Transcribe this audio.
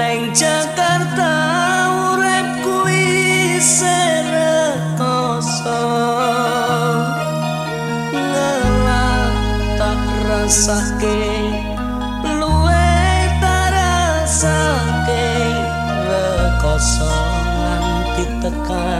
neng Jakarta urip kuwi serekoso. Ngelak tak rasake luwe tarasake rekoso nganti tekan